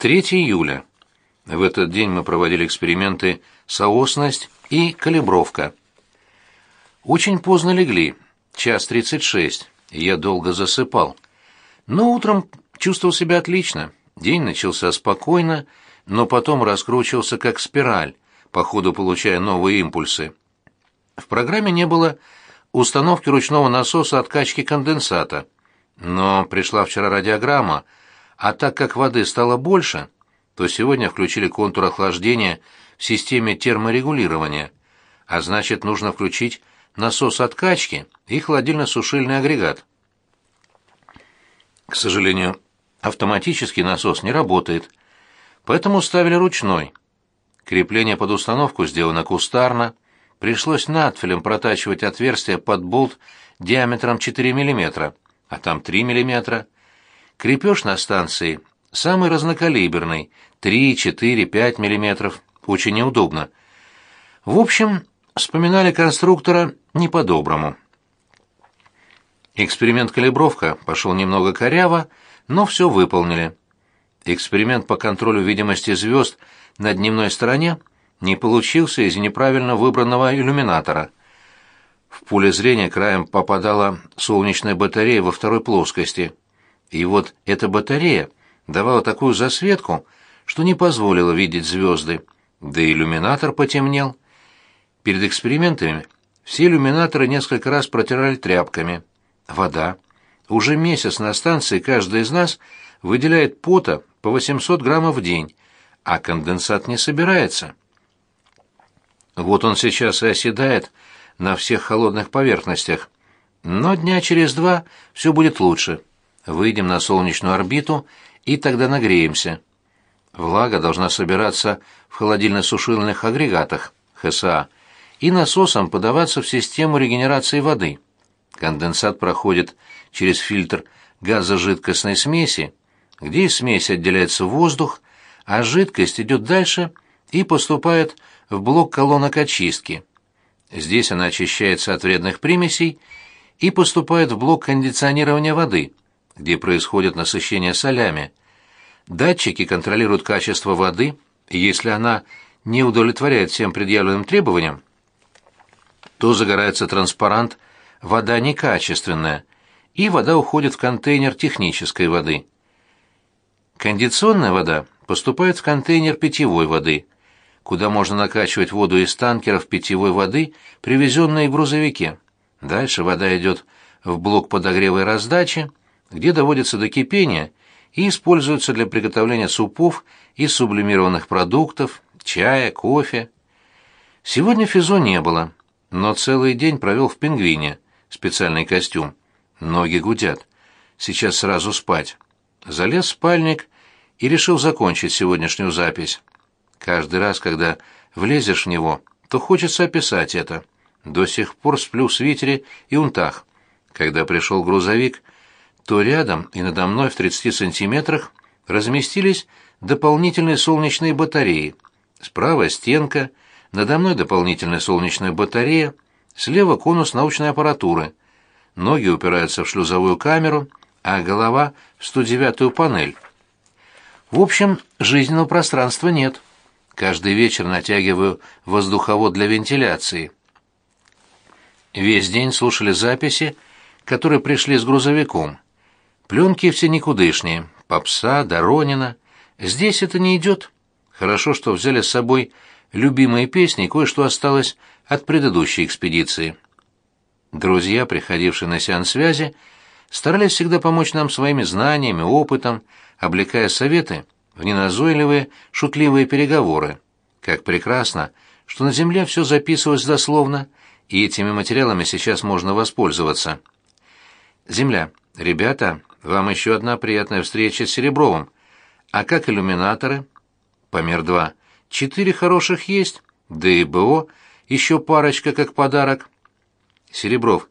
3 июля. В этот день мы проводили эксперименты соосность и калибровка. Очень поздно легли, час тридцать шесть, и я долго засыпал. Но утром чувствовал себя отлично. День начался спокойно, но потом раскручивался как спираль, по ходу получая новые импульсы. В программе не было установки ручного насоса откачки конденсата, но пришла вчера радиограмма, а так как воды стало больше, то сегодня включили контур охлаждения в системе терморегулирования, а значит, нужно включить насос откачки и холодильно-сушильный агрегат. К сожалению, автоматический насос не работает, поэтому ставили ручной. Крепление под установку сделано кустарно, пришлось надфилем протачивать отверстие под болт диаметром 4 мм, а там 3 мм. Крепеж на станции самый разнокалиберный, 3, 4, 5 мм, очень неудобно. В общем, вспоминали конструктора не по-доброму. Эксперимент калибровка пошел немного коряво, но все выполнили. Эксперимент по контролю видимости звезд на дневной стороне не получился из-за неправильно выбранного иллюминатора. В поле зрения краем попадала солнечная батарея во второй плоскости. И вот эта батарея давала такую засветку, что не позволила видеть звезды, да и иллюминатор потемнел. Перед экспериментами все иллюминаторы несколько раз протирали тряпками. Вода. Уже месяц на станции каждый из нас выделяет пота по 800 граммов в день, а конденсат не собирается. Вот он сейчас и оседает на всех холодных поверхностях. Но дня через два все будет лучше. Выйдем на солнечную орбиту и тогда нагреемся. Влага должна собираться в холодильно-сушильных агрегатах, ХСА, и насосом подаваться в систему регенерации воды. Конденсат проходит через фильтр газожидкостной смеси, где из смеси отделяется воздух, а жидкость идет дальше и поступает в блок колонок очистки. Здесь она очищается от вредных примесей и поступает в блок кондиционирования воды, где происходит насыщение солями. Датчики контролируют качество воды, и если она не удовлетворяет всем предъявленным требованиям, то загорается транспарант «вода некачественная», и вода уходит в контейнер технической воды. Кондиционная вода поступает в контейнер питьевой воды, куда можно накачивать воду из танкеров питьевой воды, привезенной в грузовике. Дальше вода идет в блок подогрева и раздачи, где доводится до кипения и используется для приготовления супов из сублимированных продуктов, чая, кофе. Сегодня физо не было, но целый день провел в пингвине, специальный костюм. Ноги гудят. Сейчас сразу спать. Залез в спальник и решил закончить сегодняшнюю запись. Каждый раз, когда влезешь в него, то хочется описать это. До сих пор сплю в свитере и унтах. Когда пришел грузовик, то рядом и надо мной в 30 сантиметрах разместились дополнительные солнечные батареи. Справа стенка, надо мной дополнительная солнечная батарея, слева конус научной аппаратуры. Ноги упираются в шлюзовую камеру, а голова в 109-ю панель. В общем, жизненного пространства нет. Каждый вечер натягиваю воздуховод для вентиляции. Весь день слушали записи, которые пришли с грузовиком. Пленки все никудышние. Попса, Доронина. Здесь это не идет. Хорошо, что взяли с собой любимые песни, кое-что осталось от предыдущей экспедиции. Друзья, приходившие на сеанс связи, старались всегда помочь нам своими знаниями, опытом, облекая советы в неназойливые, шутливые переговоры. Как прекрасно, что на Земле все записывалось дословно, и этими материалами сейчас можно воспользоваться. Земля. Ребята, вам еще одна приятная встреча с Серебровым. А как иллюминаторы? Помер два. Четыре хороших есть, да и БО, еще парочка как подарок. Серебров.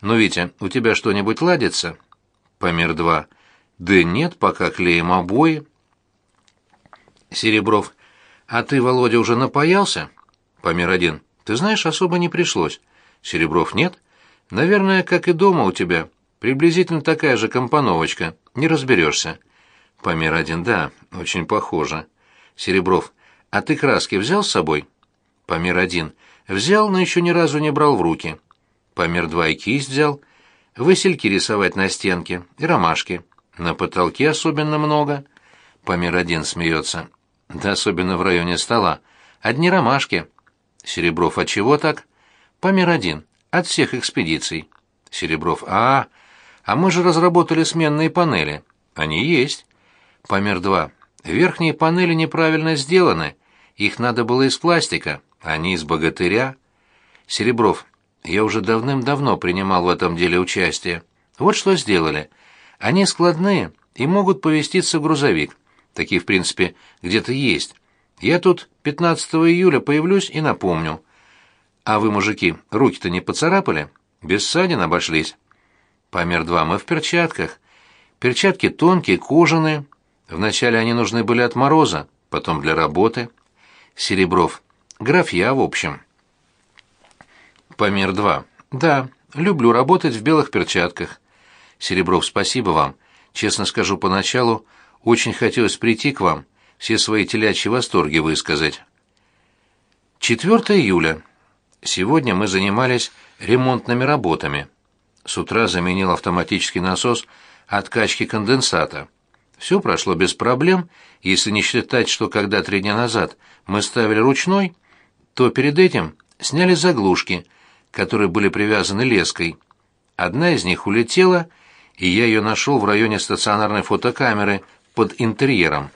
Ну, Витя, у тебя что-нибудь ладится? Помер два. Да нет, пока клеим обои. Серебров. А ты, Володя, уже напаялся? Помер один. Ты знаешь, особо не пришлось. Серебров. Нет? Наверное, как и дома у тебя. Приблизительно такая же компоновочка. Не разберешься. Памир один, да, очень похоже. Серебров, а ты краски взял с собой? Памир один, взял, но еще ни разу не брал в руки. Памир два и кисть взял. Васильки рисовать на стенке и ромашки. На потолке особенно много. Памир один смеется. Да особенно в районе стола. Одни ромашки. Серебров, от чего так? Памир один. От всех экспедиций. Серебров, а, а мы же разработали сменные панели. Они есть. Памир два. Верхние панели неправильно сделаны. Их надо было из пластика, они из богатыря. Серебров, я уже давным-давно принимал в этом деле участие. Вот что сделали. Они складные и могут повеститься в грузовик. Такие, в принципе, где-то есть. Я тут 15 июля появлюсь и напомню. А вы, мужики, руки-то не поцарапали? Без ссадин обошлись. Помер два, мы в перчатках. Перчатки тонкие, кожаные. Вначале они нужны были от мороза, потом для работы. Серебров. Графья, в общем. Помер два. Да, люблю работать в белых перчатках. Серебров, спасибо вам. Честно скажу, поначалу очень хотелось прийти к вам, все свои телячьи восторги высказать. 4 июля. Сегодня мы занимались ремонтными работами. С утра заменил автоматический насос откачки конденсата. Все прошло без проблем, если не считать, что когда три дня назад мы ставили ручной, то перед этим сняли заглушки, которые были привязаны леской. Одна из них улетела, и я ее нашел в районе стационарной фотокамеры под интерьером.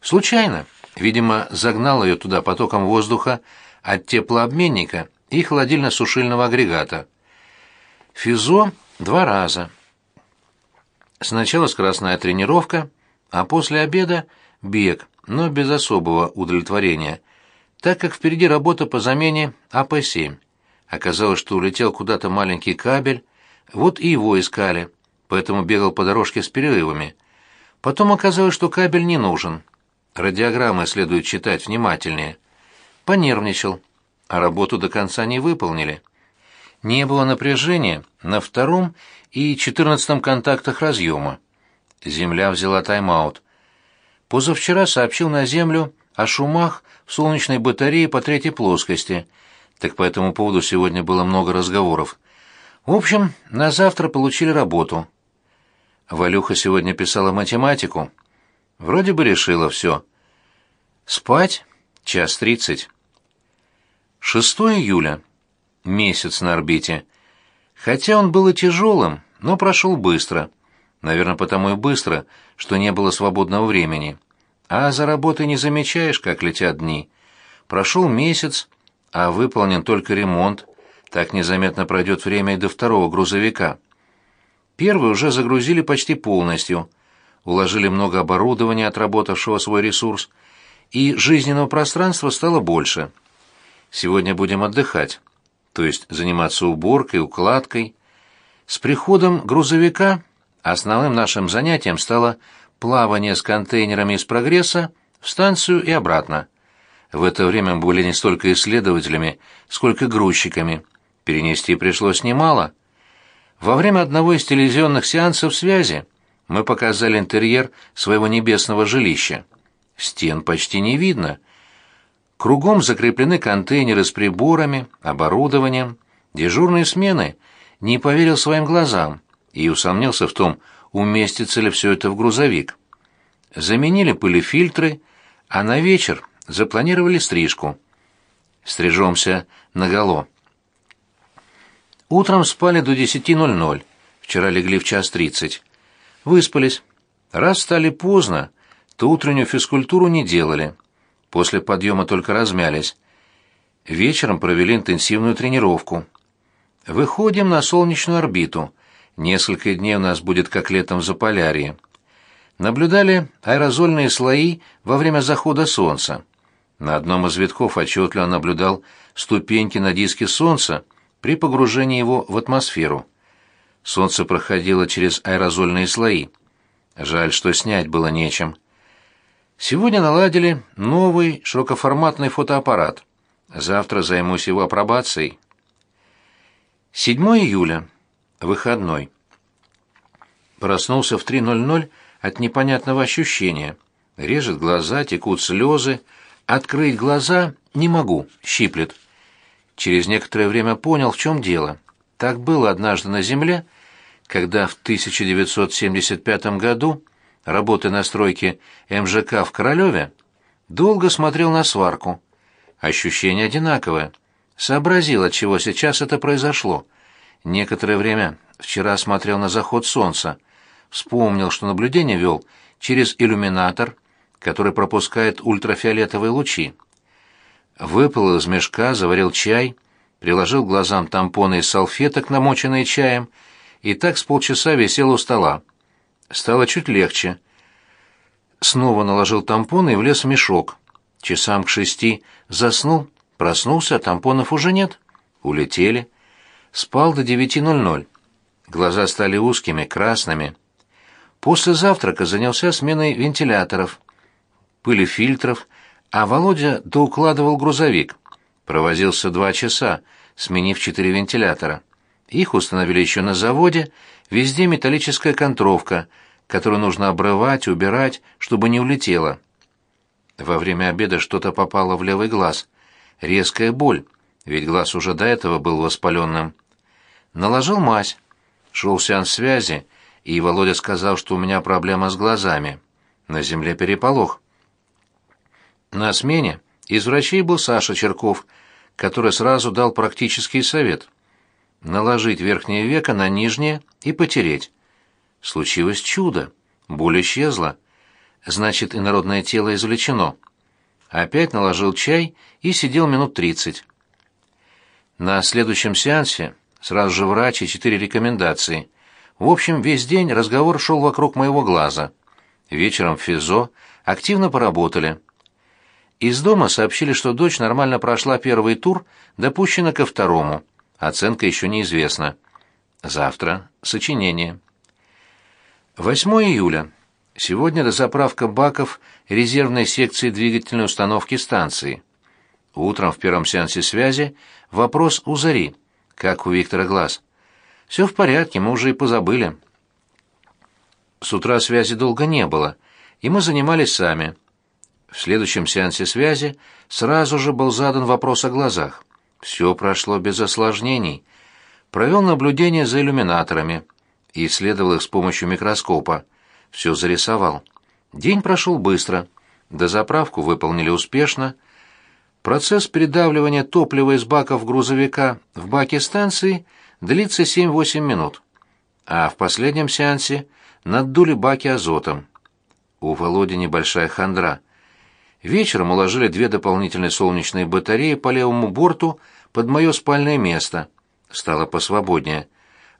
Случайно, видимо, загнал ее туда потоком воздуха от теплообменника и холодильно-сушильного агрегата. Физо два раза. Сначала скоростная тренировка, а после обеда бег, но без особого удовлетворения, так как впереди работа по замене АП-7. Оказалось, что улетел куда-то маленький кабель, вот и его искали, поэтому бегал по дорожке с перерывами – Потом оказалось, что кабель не нужен. Радиограммы следует читать внимательнее. Понервничал, а работу до конца не выполнили. Не было напряжения на втором и четырнадцатом контактах разъема. Земля взяла тайм-аут. Позавчера сообщил на Землю о шумах в солнечной батарее по третьей плоскости, так по этому поводу сегодня было много разговоров. В общем, на завтра получили работу — Валюха сегодня писала математику. Вроде бы решила все. Спать? Час тридцать. 6 июля. Месяц на орбите. Хотя он был и тяжелым, но прошел быстро. Наверное, потому и быстро, что не было свободного времени. А за работой не замечаешь, как летят дни. Прошел месяц, а выполнен только ремонт. Так незаметно пройдет время и до второго грузовика. Первый уже загрузили почти полностью, уложили много оборудования, отработавшего свой ресурс, и жизненного пространства стало больше. Сегодня будем отдыхать, то есть заниматься уборкой, укладкой. С приходом грузовика основным нашим занятием стало плавание с контейнерами из прогресса в станцию и обратно. В это время мы были не столько исследователями, сколько грузчиками. Перенести пришлось немало. Во время одного из телевизионных сеансов связи мы показали интерьер своего небесного жилища. Стен почти не видно. Кругом закреплены контейнеры с приборами, оборудованием. Дежурные смены не поверил своим глазам и усомнился в том, уместится ли все это в грузовик. Заменили пылефильтры, а на вечер запланировали стрижку. Стрижемся наголо. Утром спали до 10.00, вчера легли в час тридцать. Выспались. Раз встали поздно, то утреннюю физкультуру не делали. После подъема только размялись. Вечером провели интенсивную тренировку. Выходим на солнечную орбиту. Несколько дней у нас будет как летом в Заполярье. Наблюдали аэрозольные слои во время захода солнца. На одном из витков отчетливо наблюдал ступеньки на диске солнца, при погружении его в атмосферу. Солнце проходило через аэрозольные слои. Жаль, что снять было нечем. Сегодня наладили новый широкоформатный фотоаппарат. Завтра займусь его апробацией. 7 июля. Выходной. Проснулся в 3.00 от непонятного ощущения. Режет глаза, текут слезы. Открыть глаза не могу, щиплет. Через некоторое время понял, в чем дело. Так было однажды на Земле, когда в 1975 году, работая на стройке МЖК в Королеве, долго смотрел на сварку. Ощущение одинаковое. Сообразил, от чего сейчас это произошло. Некоторое время вчера смотрел на заход солнца. Вспомнил, что наблюдение вел через иллюминатор, который пропускает ультрафиолетовые лучи. Выпал из мешка, заварил чай, приложил глазам тампоны из салфеток, намоченные чаем, и так с полчаса висел у стола. Стало чуть легче. Снова наложил тампоны и влез в мешок. Часам к шести заснул, Проснулся, а тампонов уже нет. Улетели. Спал до 9.00. Глаза стали узкими, красными. После завтрака занялся сменой вентиляторов, пыли фильтров, а Володя доукладывал грузовик. Провозился два часа, сменив четыре вентилятора. Их установили еще на заводе, везде металлическая контровка, которую нужно обрывать, убирать, чтобы не улетело. Во время обеда что-то попало в левый глаз — резкая боль, ведь глаз уже до этого был воспаленным. Наложил мазь. Шел сеанс связи, и Володя сказал, что у меня проблема с глазами. На земле переполох. На смене из врачей был Саша Черков, который сразу дал практический совет. Наложить верхнее веко на нижнее и потереть. Случилось чудо. Боль исчезла. Значит, инородное тело извлечено опять наложил чай и сидел минут тридцать. На следующем сеансе сразу же врач и четыре рекомендации. В общем, весь день разговор шел вокруг моего глаза. Вечером в ФИЗО активно поработали. Из дома сообщили, что дочь нормально прошла первый тур, допущена ко второму. Оценка еще неизвестна. Завтра сочинение. 8 июля. Сегодня дозаправка баков резервной секции двигательной установки станции. Утром в первом сеансе связи вопрос у Зари, как у Виктора глаз. Все в порядке, мы уже и позабыли. С утра связи долго не было, и мы занимались сами. В следующем сеансе связи сразу же был задан вопрос о глазах. Все прошло без осложнений. Провел наблюдение за иллюминаторами и исследовал их с помощью микроскопа все зарисовал. День прошел быстро. Дозаправку выполнили успешно. Процесс передавливания топлива из баков грузовика в баке станции длится 7-8 минут. А в последнем сеансе надули баки азотом. У Володи небольшая хандра. Вечером уложили две дополнительные солнечные батареи по левому борту под мое спальное место. Стало посвободнее.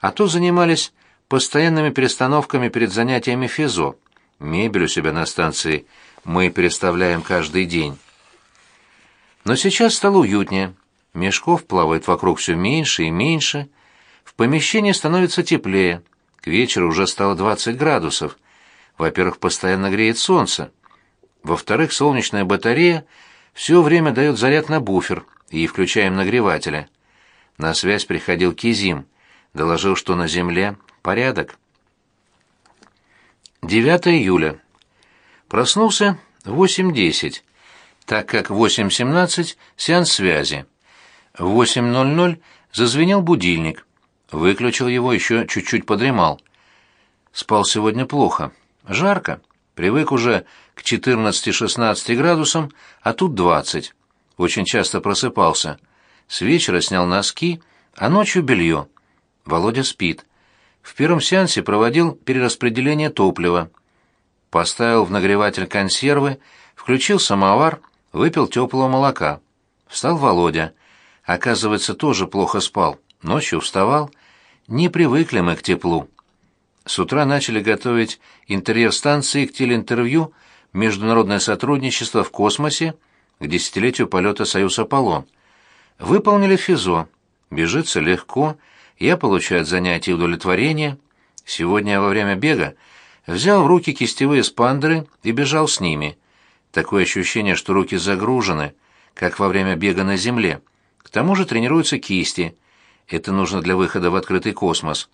А то занимались постоянными перестановками перед занятиями физо. Мебель у себя на станции мы переставляем каждый день. Но сейчас стало уютнее. Мешков плавает вокруг все меньше и меньше. В помещении становится теплее. К вечеру уже стало 20 градусов. Во-первых, постоянно греет солнце. Во-вторых, солнечная батарея все время дает заряд на буфер и включаем нагреватели. На связь приходил Кизим. Доложил, что на Земле Порядок. 9 июля. Проснулся в 8.10, так как в 8.17 сеанс связи. В 8.00 зазвенел будильник. Выключил его, еще чуть-чуть подремал. Спал сегодня плохо. Жарко. Привык уже к 14-16 градусам, а тут 20. Очень часто просыпался. С вечера снял носки, а ночью белье. Володя спит. В первом сеансе проводил перераспределение топлива. Поставил в нагреватель консервы, включил самовар, выпил теплого молока. Встал Володя. Оказывается, тоже плохо спал. Ночью вставал. Не привыкли мы к теплу. С утра начали готовить интерьер станции к телеинтервью «Международное сотрудничество в космосе» к десятилетию полета «Союз Аполлон». Выполнили ФИЗО. Бежится легко, я получаю от занятий удовлетворение. Сегодня во время бега взял в руки кистевые спандеры и бежал с ними. Такое ощущение, что руки загружены, как во время бега на земле. К тому же тренируются кисти. Это нужно для выхода в открытый космос.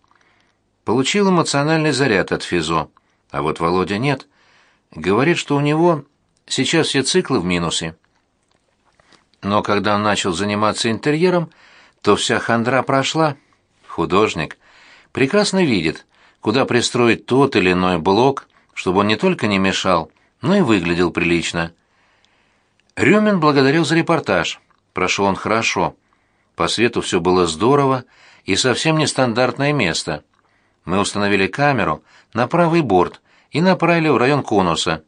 Получил эмоциональный заряд от физо. а вот Володя нет. Говорит, что у него сейчас все циклы в минусе. Но когда он начал заниматься интерьером, то вся хандра прошла. Художник прекрасно видит, куда пристроить тот или иной блок, чтобы он не только не мешал, но и выглядел прилично. Рюмин благодарил за репортаж. Прошел он хорошо. По свету все было здорово и совсем нестандартное место. Мы установили камеру на правый борт и направили в район конуса.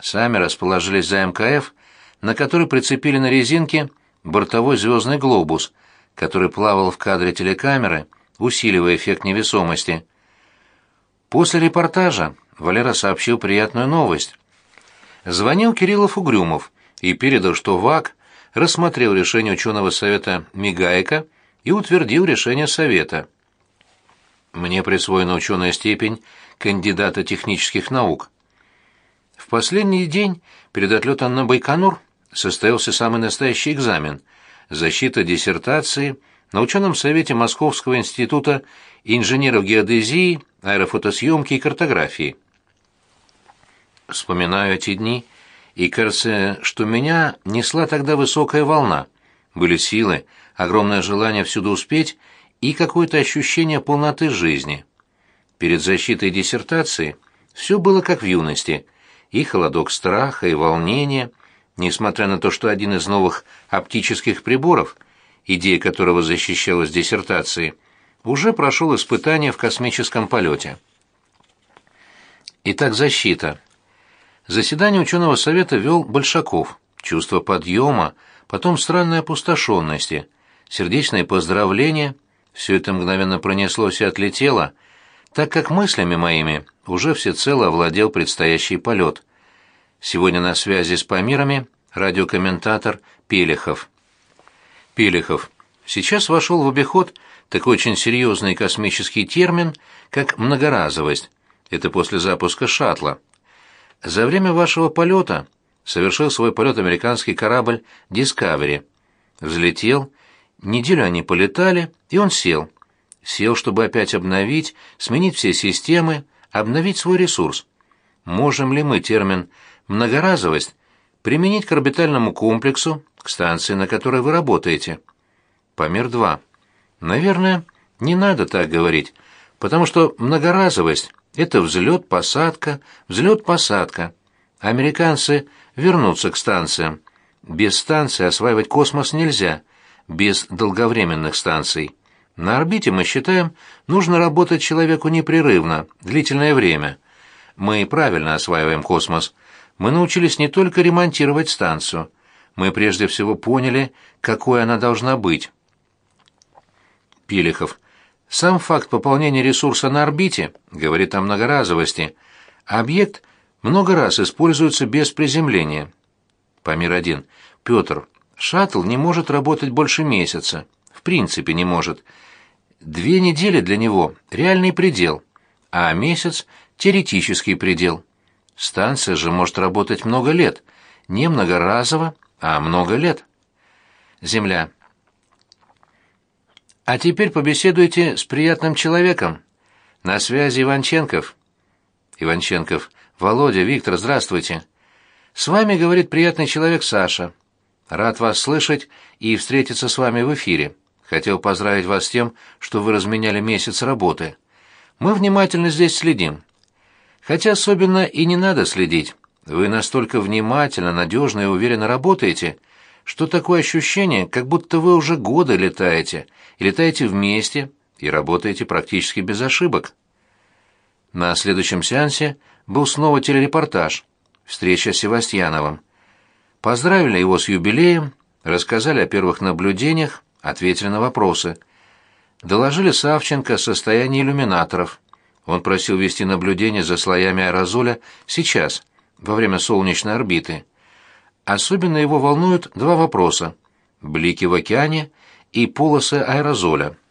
Сами расположились за МКФ, на который прицепили на резинке бортовой звездный глобус, который плавал в кадре телекамеры, усиливая эффект невесомости. После репортажа Валера сообщил приятную новость. Звонил Кириллов Угрюмов и передал, что ВАК рассмотрел решение ученого совета Мигайка и утвердил решение совета. Мне присвоена ученая степень кандидата технических наук. В последний день перед отлетом на Байконур состоялся самый настоящий экзамен – защита диссертации на ученом совете Московского института инженеров геодезии, аэрофотосъемки и картографии. Вспоминаю эти дни, и кажется, что меня несла тогда высокая волна. Были силы, огромное желание всюду успеть и какое-то ощущение полноты жизни. Перед защитой диссертации все было как в юности, и холодок страха, и волнения, несмотря на то, что один из новых оптических приборов, идея которого защищалась диссертацией, уже прошел испытание в космическом полете. Итак, защита. Заседание ученого совета вел Большаков. Чувство подъема, потом странной опустошенности, сердечные поздравления — все это мгновенно пронеслось и отлетело, так как мыслями моими уже всецело овладел предстоящий полет. Сегодня на связи с Памирами радиокомментатор Пелехов. Пелехов. Сейчас вошел в обиход такой очень серьезный космический термин, как многоразовость. Это после запуска шаттла. За время вашего полета совершил свой полет американский корабль «Дискавери». Взлетел Неделю они полетали, и он сел. Сел, чтобы опять обновить, сменить все системы, обновить свой ресурс. Можем ли мы термин «многоразовость» применить к орбитальному комплексу, к станции, на которой вы работаете? Помер 2. Наверное, не надо так говорить, потому что многоразовость — это взлет, посадка, взлет, посадка. Американцы вернутся к станциям. Без станции осваивать космос нельзя — без долговременных станций. На орбите, мы считаем, нужно работать человеку непрерывно, длительное время. Мы правильно осваиваем космос. Мы научились не только ремонтировать станцию. Мы прежде всего поняли, какой она должна быть. Пилихов. Сам факт пополнения ресурса на орбите говорит о многоразовости. Объект много раз используется без приземления. Памир 1. Петр. Шаттл не может работать больше месяца. В принципе не может. Две недели для него – реальный предел, а месяц – теоретический предел. Станция же может работать много лет. Не многоразово, а много лет. Земля. А теперь побеседуйте с приятным человеком. На связи Иванченков. Иванченков. Володя, Виктор, здравствуйте. С вами говорит приятный человек Саша. Рад вас слышать и встретиться с вами в эфире. Хотел поздравить вас с тем, что вы разменяли месяц работы. Мы внимательно здесь следим. Хотя особенно и не надо следить. Вы настолько внимательно, надежно и уверенно работаете, что такое ощущение, как будто вы уже годы летаете, и летаете вместе, и работаете практически без ошибок. На следующем сеансе был снова телерепортаж, встреча с Севастьяновым. Поздравили его с юбилеем, рассказали о первых наблюдениях, ответили на вопросы. Доложили Савченко о состоянии иллюминаторов. Он просил вести наблюдение за слоями аэрозоля сейчас, во время солнечной орбиты. Особенно его волнуют два вопроса – блики в океане и полосы аэрозоля.